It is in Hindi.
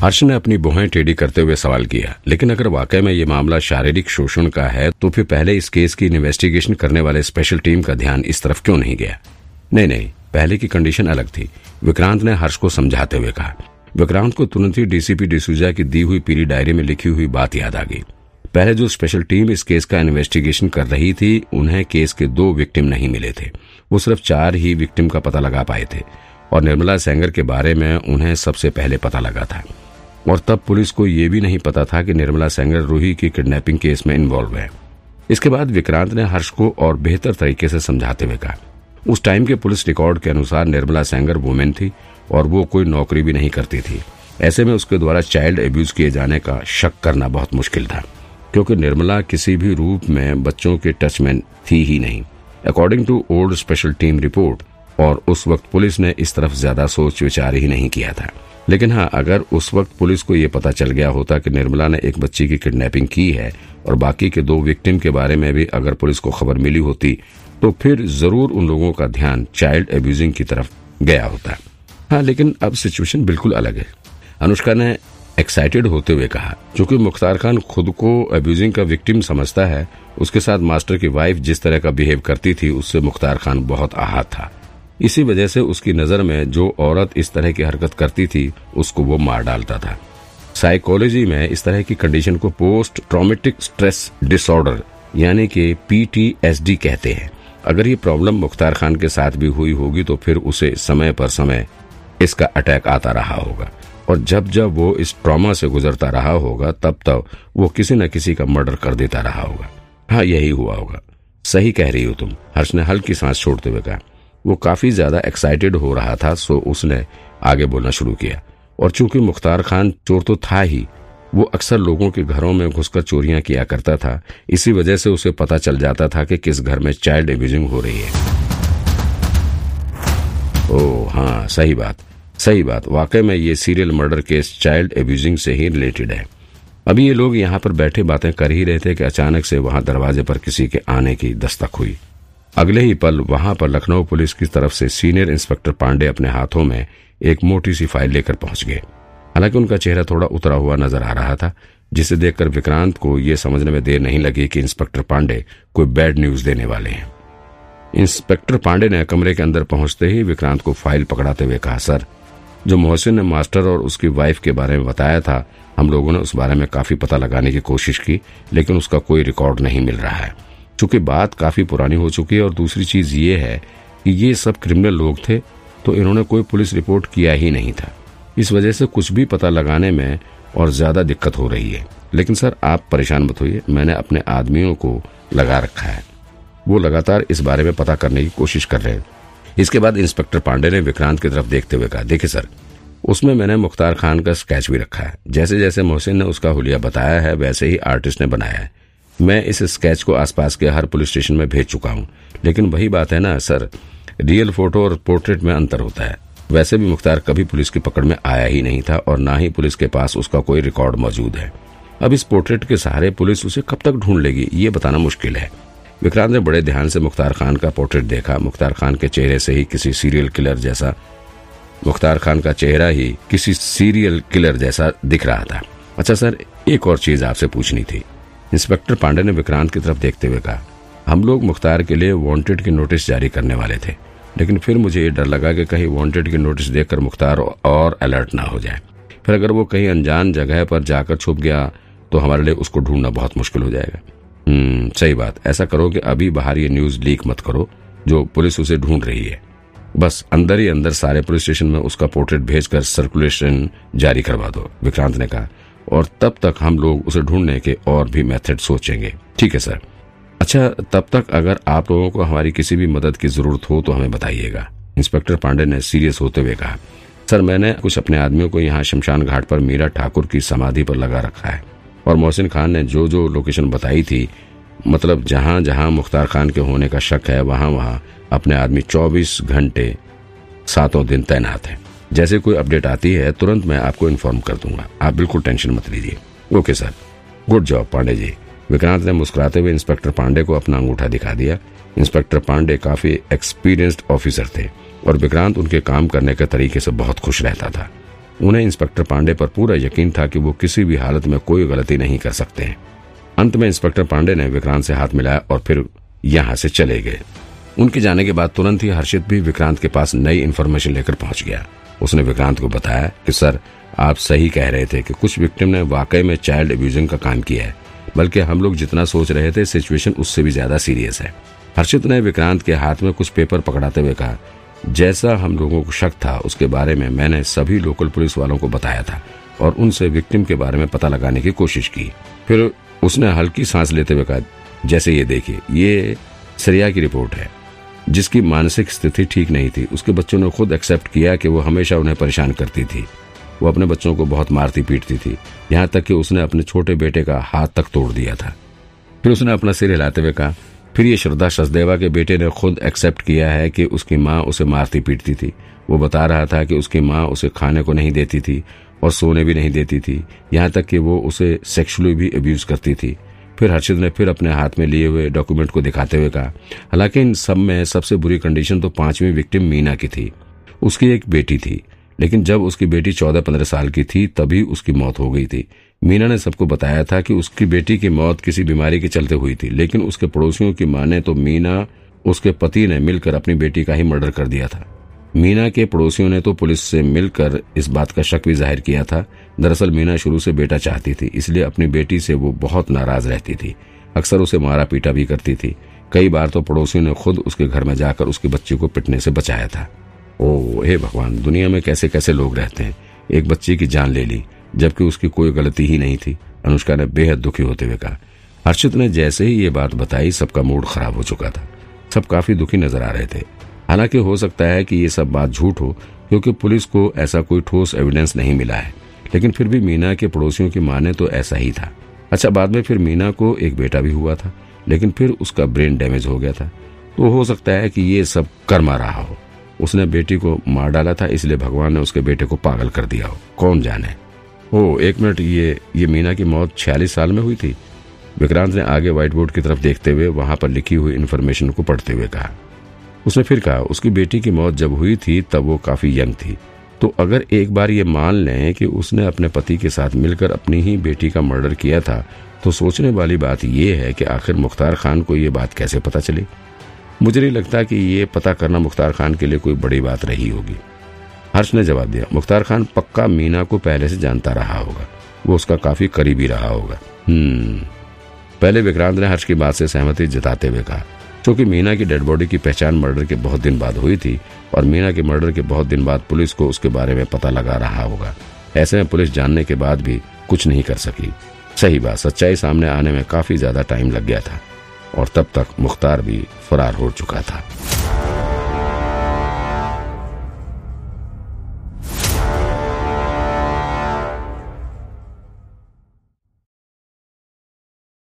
हर्ष ने अपनी बुहें टेढ़ी करते हुए सवाल किया, लेकिन अगर वाकई में ये मामला शारीरिक शोषण का है तो फिर पहले इस केस की इन्वेस्टिगेशन करने वाले स्पेशल टीम का ध्यान इस तरफ़ क्यों नहीं गया? नहीं नहीं, पहले की कंडीशन अलग थी, विक्रांत ने हर्ष को समझाते हुए कहा। विक्रांत को तुरंत ही डीसीपी डिसूजा की दी हुई पीली डायरी में लिखी हुई बात याद आ गई। पहले जो स्पेशल टीम इस केस का इन्वेस्टिगेशन कर रही थी, उन्हें केस के दो विक्टिम नहीं मिले थे। वो सिर्फ़ चार ही विक्टिम का पता लगा पाए थे, और निर्मला सेंगर के बारे में उन्हें सबसे पहले पता लगा था। और तब पुलिस को यह भी नहीं पता था कि निर्मला सेंगर रूही की किडनैपिंग केस में इन्वॉल्व है। इसके बाद विक्रांत ने हर्ष को और बेहतर तरीके से समझाते हुए कहा। उस टाइम के पुलिस रिकॉर्ड के अनुसार निर्मला सेंगर वुमेन थी और वो कोई नौकरी भी नहीं करती थी। ऐसे में उसके द्वारा चाइल्ड एब्यूज किए जाने का शक करना बहुत मुश्किल था, क्योंकि निर्मला किसी भी रूप में बच्चों के टच में थी ही नहीं। According to old special team report और उस वक्त पुलिस ने इस तरफ़ ज़्यादा सोच विचार ही नहीं किया था। लेकिन हाँ अगर उस वक्त पुलिस को ये पता चल गया होता कि निर्मला ने एक बच्ची की किडनैपिंग की है और बाकी के दो विक्टिम के बारे में भी अगर पुलिस को खबर मिली होती तो फिर ज़रूर उन लोगों का ध्यान चाइल्ड एब्यूजिंग की तरफ़ गया होता। हाँ लेकिन अब सिचुएशन बिल्कुल अलग है। अनुष्का ने एक्साइटेड होते हुए कहा क्योंकि मुख्तार खान खुद को अब्यूजिंग का विक्टिम समझता है, उसके साथ मास्टर की वाइफ जिस तरह का बिहेव करती थी, उससे मुख्तार खान बहुत आहत था। इसी वजह से उसकी नज़र में जो औरत इस तरह की हरकत करती थी, उसको वो मार डालता था। साइकोलॉजी में इस तरह की कंडीशन को पोस्ट ट्रोमेटिक स्ट्रेस डिसऑर्डर यानी कि पीटीएसडी कहते हैं। अगर ये प्रॉब्लम मुख्तार खान के साथ भी हुई होगी तो फिर उसे समय पर समय इसका अटैक आता रहा होगा। और जब जब वो इस ट्रॉमा से गुजरता रहा होगा, तब तब वो किसी न किसी का मर्डर कर देता रहा होगा। हाँ यही हुआ होगा। सही कह रही हो तुम। हर्ष ने हल्की सांस छोड़ते हुए कहा वो काफ़ी ज़्यादा एक्साइटेड हो रहा था सो उसने आगे बोलना शुरू किया। और चूँकि मुख्तार खान चोर तो था ही, वो अक्सर लोगों के घरों में घुसकर चोरियाँ किया करता था। इसी वजह से उसे पता चल जाता था कि किस घर में चाइल्ड एब्यूजिंग हो रही है। ओ हाँ सही बात सही बात। वाकई में ये serial murder case child abusing से ही रिलेटेड है। अभी ये लोग यहाँ पर बैठे बातें कर ही रहे थे कि अचानक से वहाँ दरवाजे पर किसी के आने की दस्तक हुई। अगले ही पल वहाँ पर लखनऊ पुलिस की तरफ़ से सीनियर इंस्पेक्टर पांडे अपने हाथों में एक मोटी सी फ़ाइल लेकर पहुँच गए। हालाँकि उनका चेहरा थोड़ा उतरा हुआ नज़र आ रहा था, जिसे देखकर विक्रांत को यह समझने में देर नहीं लगी कि इंस्पेक्टर पांडे कोई बैड न्यूज़ देने वाले हैं। इंस्पेक्टर पांडे ने कमरे के अंदर पहुँचते ही विक्रांत को फ़ाइल पकड़ाते हुए कहा, सर, जो मोहसिन ने मास्टर और उसकी वाइफ के बारे में बताया था, हम लोगों ने उस बारे में काफ़ी पता लगाने की कोशिश की, लेकिन उसका कोई रिकॉर्ड नहीं मिल रहा है। चूँकि बात काफ़ी पुरानी हो चुकी है और दूसरी चीज़ ये है कि ये सब क्रिमिनल लोग थे तो इन्होंने कोई पुलिस रिपोर्ट किया ही नहीं था। इस वजह से कुछ भी पता लगाने में और ज़्यादा दिक्कत हो रही है। लेकिन सर, आप परेशान मत होइए, मैंने अपने आदमियों को लगा रखा है। वो लगातार इस बारे में पता करने की कोशिश कर रहे हैं। इसके बाद इंस्पेक्टर पांडे ने विक्रांत की तरफ़ देखते हुए कहा, देखिए सर, उसमें मैंने मुख्तार खान का स्केच भी रखा है। जैसे जैसे मोहसिन ने उसका हुलिया बताया है, वैसे ही आर्टिस्ट ने बनाया है। मैं इस स्केच को आसपास के हर पुलिस स्टेशन में भेज चुका हूँ। लेकिन वही बात है ना, सर रियल फ़ोटो और पोर्ट्रेट में अंतर होता है। वैसे भी मुख्तार कभी पुलिस की पकड़ में आया ही नहीं था और न ही पुलिस के पास उसका कोई रिकॉर्ड मौजूद है। अब इस पोर्ट्रेट के सहारे पुलिस उसे कब तक ढूंढ लेगी, ये बताना मुश्किल है। विक्रांत ने बड़े ध्यान से मुख्तार खान का पोर्ट्रेट देखा। मुख्तार खान के चेहरे से ही किसी सीरियल किलर जैसा, मुख्तार खान का चेहरा ही किसी सीरियल किलर जैसा दिख रहा था। अच्छा सर, एक और चीज़ आपसे पूछनी थी। इंस्पेक्टर पांडे ने विक्रांत की तरफ़ देखते हुए कहा, हम लोग मुख्तार के लिए वांटेड की नोटिस जारी करने वाले थे, लेकिन फिर मुझे ये डर लगा कि कहीं वांटेड की नोटिस देखकर मुख्तार और अलर्ट ना हो जाए। फिर अगर वो कहीं अनजान जगह पर जाकर छुप गया तो हमारे लिए उसको ढूंढना बहुत मुश्किल हो जाएगा। हम्म सही बात। ऐसा करो कि अभी बाहर ये न्यूज़ लीक मत करो, जो पुलिस उसे ढूंढ रही है। बस अंदर ही अंदर सारे पुलिस स्टेशन में उसका पोर्ट्रेट भेजकर सर्कुलेशन जारी करवा दो, विक्रांत ने कहा। और तब तक हम लोग उसे ढूँढने के और भी मेथड सोचेंगे। ठीक है, सर। अच्छा तब तक अगर आप लोगों को हमारी किसी भी मदद की ज़रूरत हो तो हमें बताइएगा। इंस्पेक्टर पांडे ने सीरियस होते हुए कहा, सर, मैंने कुछ अपने आदमियों को यहाँ शमशान घाट पर मीरा ठाकुर की समाधि पर लगा रखा है और मोहसिन खान ने जो जो लोकेशन बताई थी मतलब जहाँ जहाँ मुख्तार खान के होने का शक है वहाँ वहाँ अपने आदमी 24 घंटे सातों दिन तैनात है। जैसे कोई अपडेट आती है, तुरंत मैं आपको इन्फॉर्म कर दूँगा। आप बिल्कुल टेंशन मत लीजिए। Okay sir good job Pandey ji Vikrant ने मुस्कुराते हुए इंस्पेक्टर पांडे को अपना अंगूठा दिखा दिया। इंस्पेक्टर पांडे काफ़ी एक्सपीरियंस्ड ऑफिसर थे और विक्रांत उनके काम करने के तरीके से बहुत खुश रहता था। उन्हें इंस्पेक्टर पांडे पर पूरा यकीन था कि वो किसी भी हालत में कोई गलती नहीं कर सकते हैं। अंत में इंस्पेक्टर पांडे ने विक्रांत से हाथ मिलाया और फिर यहाँ से चले गए। उनके जाने के बाद तुरंत ही हर्षित भी विक्रांत के पास नई इन्फॉर्मेशन लेकर पहुँच गया। उसने विक्रांत को बताया कि, सर, आप सही कह रहे थे कि कुछ विक्टिम ने वाकई में चाइल्ड अब्यूजिंग का काम किया है, बल्कि हम लोग जितना सोच रहे थे, सिचुएशन उससे भी ज़्यादा सीरियस है। हर्षित ने विक्रांत के हाथ में कुछ पेपर पकड़ाते हुए कहा, जैसा हम लोगों को शक था, उसके बारे में मैंने सभी लोकल पुलिस वालों को बताया था और उनसे विक्टिम के बारे में पता लगाने की कोशिश की। फिर उसने हल्की सांस लेते हुए कहा, जैसे ये देखिए, ये सरिया की रिपोर्ट है। जिसकी मानसिक स्थिति ठीक नहीं थी। उसके बच्चों ने खुद एक्सेप्ट किया कि वो हमेशा उन्हें परेशान करती थी। वो अपने बच्चों को बहुत मारती पीटती थी। यहाँ तक कि उसने अपने छोटे बेटे का हाथ तक तोड़ दिया था। फिर उसने अपना सिर हिलाते हुए कहा, फिर ये श्रद्धा सचदेवा के बेटे ने खुद एक्सेप्ट किया है कि उसकी माँ उसे मारती पीटती थी। वो बता रहा था कि उसकी माँ उसे खाने को नहीं देती थी और सोने भी नहीं देती थी। यहाँ तक कि वो उसे सेक्सुअली भी अब्यूज करती थी। फिर हर्षित ने फिर अपने हाथ में लिए हुए डॉक्यूमेंट को दिखाते हुए कहा, हालाँकि इन सब में सबसे बुरी कंडीशन तो पांचवी विक्टिम मीना की थी। उसकी एक बेटी थी। लेकिन जब उसकी बेटी चौदह पंद्रह साल की थी, तभी उसकी मौत हो गई थी। मीना ने सबको बताया था कि उसकी बेटी की मौत किसी बीमारी के चलते हुई थी, लेकिन उसके पड़ोसियों की माने तो मीना, उसके पति ने मिलकर अपनी बेटी का ही मर्डर कर दिया था। मीना के पड़ोसियों ने तो पुलिस से मिलकर इस बात का शक भी ज़ाहिर किया था। दरअसल मीना शुरू से बेटा चाहती थी, इसलिए अपनी बेटी से वो बहुत नाराज़ रहती थी। अक्सर उसे मारा पीटा भी करती थी। कई बार तो पड़ोसियों ने खुद उसके घर में जाकर उसके बच्चे को पिटने से बचाया था। ओ, हे भगवान, दुनिया में कैसे कैसे लोग रहते हैं? एक बच्चे की जान ले ली, जबकि उसकी कोई गलती ही नहीं थी। अनुष्का ने बेहद दुखी होते हुए कहा, हर्षित ने जैसे ही ये बात बताई, सबका मूड खराब हो चुका था। सब काफ़ी दुखी नज़र आ रहे थे। हालाँकि हो सकता है कि ये सब बात झूठ हो, क्योंकि पुलिस को ऐसा कोई ठोस एविडेंस नहीं मिला है। लेकिन फिर भी मीना के पड़ोसियों की माने तो ऐसा ही था। अच्छा बाद में फिर मीना को एक बेटा भी हुआ था, लेकिन फिर उसका ब्रेन डैमेज हो गया था। तो हो सकता है कि ये सब कर्मा रहा हो। उसने बेटी को मार डाला था, इसलिए भगवान ने उसके बेटे को पागल कर दिया हो। कौन जाने? ओ, एक मिनट, ये ये मीना की मौत छियालीस साल में हुई थी? विक्रांत ने आगे व्हाइट बोर्ड की तरफ़ देखते हुए वहाँ पर लिखी हुई इन्फॉर्मेशन को पढ़ते हुए कहा। उसने फिर कहा, उसकी बेटी की मौत जब हुई थी, तब वो काफ़ी यंग थी। तो अगर एक बार ये मान लें कि उसने अपने पति के साथ मिलकर अपनी ही बेटी का मर्डर किया था तो सोचने वाली बात यह है कि आखिर मुख्तार खान को ये बात कैसे पता चली? मुझे नहीं लगता कि ये पता करना मुख्तार खान के लिए कोई बड़ी बात रही होगी। हर्ष ने जवाब दिया, मुख्तार खान पक्का मीना को पहले से जानता रहा होगा। वो उसका काफ़ी करीबी रहा होगा। हम्म। पहले विक्रांत ने हर्ष की बात से सहमति जताते हुए कहा क्योंकि मीना की डेड बॉडी की पहचान मर्डर के बहुत दिन बाद हुई थी और मीना के मर्डर के बहुत दिन बाद पुलिस को उसके बारे में पता लगा रहा होगा। ऐसे में पुलिस जानने के बाद भी कुछ नहीं कर सकी। सही बात, सच्चाई सामने आने में काफ़ी ज़्यादा टाइम लग गया था और तब तक मुख्तार भी फरार हो चुका था।